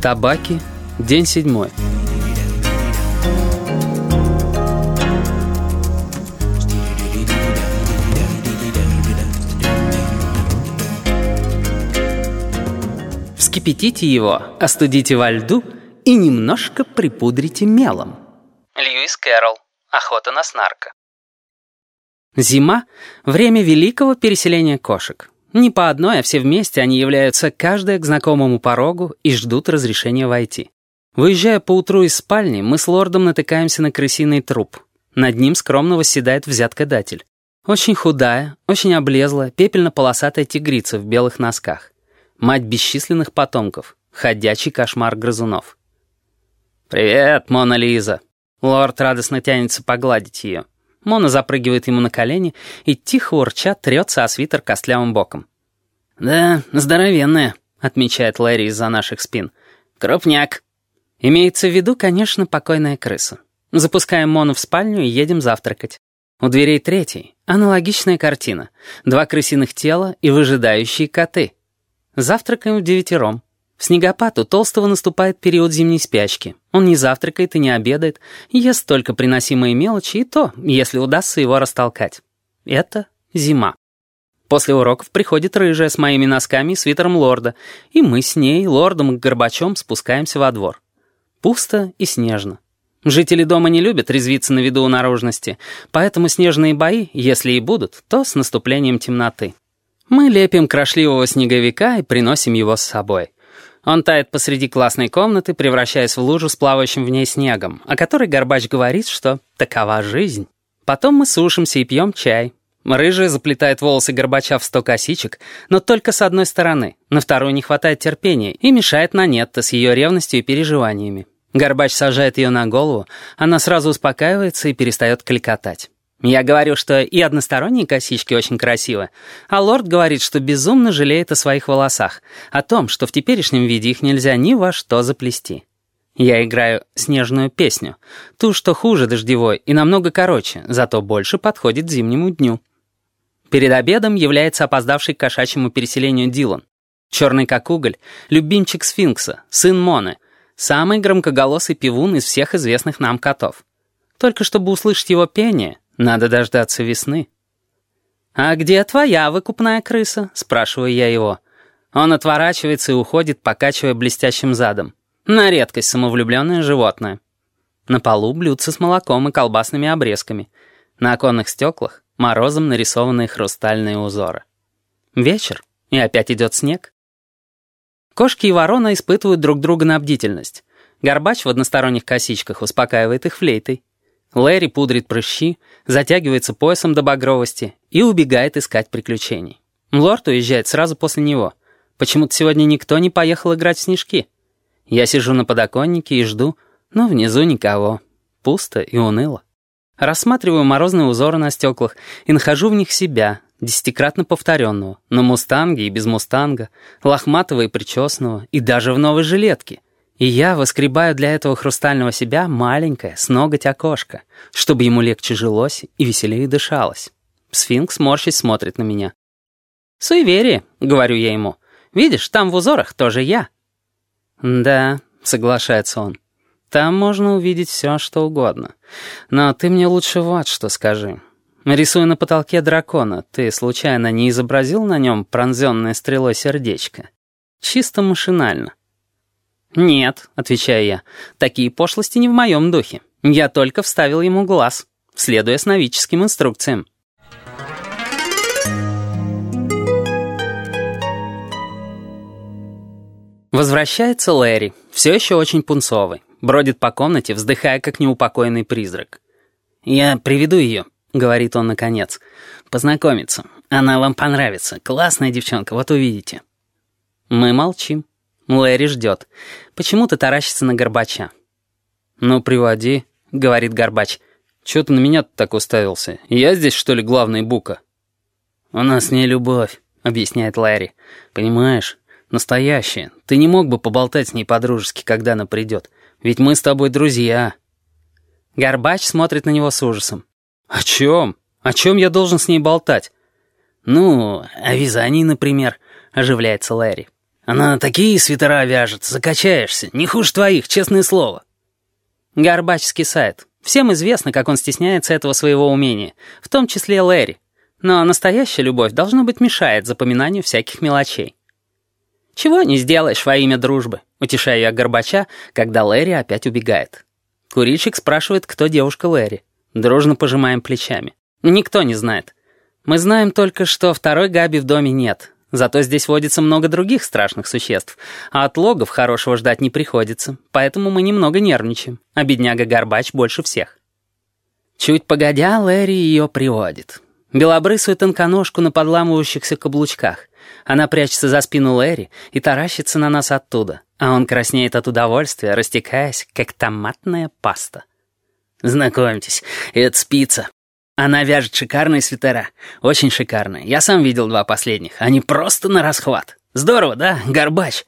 Табаки. День седьмой. Вскипятите его, остудите во льду и немножко припудрите мелом. Льюис Кэрролл. Охота на снарка. Зима — время великого переселения кошек. Не по одной, а все вместе они являются каждая к знакомому порогу и ждут разрешения войти. Выезжая поутру из спальни, мы с лордом натыкаемся на крысиный труп. Над ним скромно восседает взяткодатель. Очень худая, очень облезлая, пепельно-полосатая тигрица в белых носках. Мать бесчисленных потомков. Ходячий кошмар грызунов. «Привет, Мона Лиза!» Лорд радостно тянется погладить ее. Мона запрыгивает ему на колени и, тихо урча, трется о свитер костлявым боком. «Да, здоровенная», — отмечает Лэри из-за наших спин. «Крупняк». Имеется в виду, конечно, покойная крыса. Запускаем Мону в спальню и едем завтракать. У дверей третий. Аналогичная картина. Два крысиных тела и выжидающие коты. Завтракаем в девятером. В снегопад у Толстого наступает период зимней спячки. Он не завтракает и не обедает, ест только приносимые мелочи, и то, если удастся его растолкать. Это зима. После уроков приходит рыжая с моими носками и свитером лорда, и мы с ней, лордом и Горбачом спускаемся во двор. Пусто и снежно. Жители дома не любят резвиться на виду у наружности, поэтому снежные бои, если и будут, то с наступлением темноты. Мы лепим крошливого снеговика и приносим его с собой. Он тает посреди классной комнаты, превращаясь в лужу с плавающим в ней снегом, о которой Горбач говорит, что такова жизнь. Потом мы сушимся и пьем чай. Рыжая заплетает волосы Горбача в сто косичек, но только с одной стороны. На вторую не хватает терпения и мешает на Нетто с ее ревностью и переживаниями. Горбач сажает ее на голову, она сразу успокаивается и перестает кликотать. Я говорю, что и односторонние косички очень красивы, а лорд говорит, что безумно жалеет о своих волосах, о том, что в теперешнем виде их нельзя ни во что заплести. Я играю снежную песню, ту, что хуже дождевой и намного короче, зато больше подходит зимнему дню. Перед обедом является опоздавший к кошачьему переселению Дилан. Черный как уголь, любимчик сфинкса, сын Моны, самый громкоголосый певун из всех известных нам котов. Только чтобы услышать его пение, надо дождаться весны. «А где твоя выкупная крыса?» — спрашиваю я его. Он отворачивается и уходит, покачивая блестящим задом. На редкость самовлюбленное животное. На полу блюдца с молоком и колбасными обрезками. На оконных стеклах морозом нарисованные хрустальные узоры. Вечер, и опять идет снег. Кошки и ворона испытывают друг друга на бдительность. Горбач в односторонних косичках успокаивает их флейтой. Лэри пудрит прыщи, затягивается поясом до багровости и убегает искать приключений. Лорд уезжает сразу после него. Почему-то сегодня никто не поехал играть в снежки. Я сижу на подоконнике и жду, но внизу никого. Пусто и уныло. Рассматриваю морозные узоры на стеклах и нахожу в них себя, десятикратно повторенного, на мустанге и без мустанга, лохматого и причесанного, и даже в новой жилетке — и я воскребаю для этого хрустального себя маленькое, с ноготь окошко, чтобы ему легче жилось и веселее дышалось. Сфинкс морщись смотрит на меня. «Суеверие», — говорю я ему. «Видишь, там в узорах тоже я». «Да», — соглашается он. «Там можно увидеть все, что угодно. Но ты мне лучше вот что скажи. Рисуя на потолке дракона, ты случайно не изобразил на нем пронзенное стрелой сердечко? Чисто машинально. «Нет», — отвечаю я, — «такие пошлости не в моем духе. Я только вставил ему глаз, следуя сновидческим инструкциям». Возвращается Лэри, все еще очень пунцовый, бродит по комнате, вздыхая, как неупокоенный призрак. «Я приведу ее», — говорит он наконец, — «познакомиться. Она вам понравится. Классная девчонка, вот увидите». Мы молчим. Лэри ждет. Почему-то таращится на Горбача. «Ну, приводи», — говорит Горбач. «Чё ты на меня так уставился? Я здесь, что ли, главный бука?» «У нас не любовь», — объясняет Лэри. «Понимаешь, настоящая. Ты не мог бы поболтать с ней по-дружески, когда она придет. Ведь мы с тобой друзья». Горбач смотрит на него с ужасом. «О чем? О чем я должен с ней болтать?» «Ну, о вязании, например», — оживляется Лэри. Она такие свитера вяжет, закачаешься, не хуже твоих, честное слово». Горбачский сайт. Всем известно, как он стесняется этого своего умения, в том числе Лэри. Но настоящая любовь, должно быть, мешает запоминанию всяких мелочей. «Чего не сделаешь во имя дружбы», — утешаю я Горбача, когда Лэри опять убегает. Курильщик спрашивает, кто девушка Лэри. Дружно пожимаем плечами. Никто не знает. Мы знаем только, что второй Габи в доме нет. Зато здесь водится много других страшных существ, а от логов хорошего ждать не приходится, поэтому мы немного нервничаем, а бедняга Горбач больше всех. Чуть погодя, Лэри ее приводит. Белобрысую тонконожку на подламывающихся каблучках. Она прячется за спину Лэри и таращится на нас оттуда, а он краснеет от удовольствия, растекаясь, как томатная паста. «Знакомьтесь, это спица. Она вяжет шикарные свитера. Очень шикарные. Я сам видел два последних. Они просто на расхват. Здорово, да, Горбач?»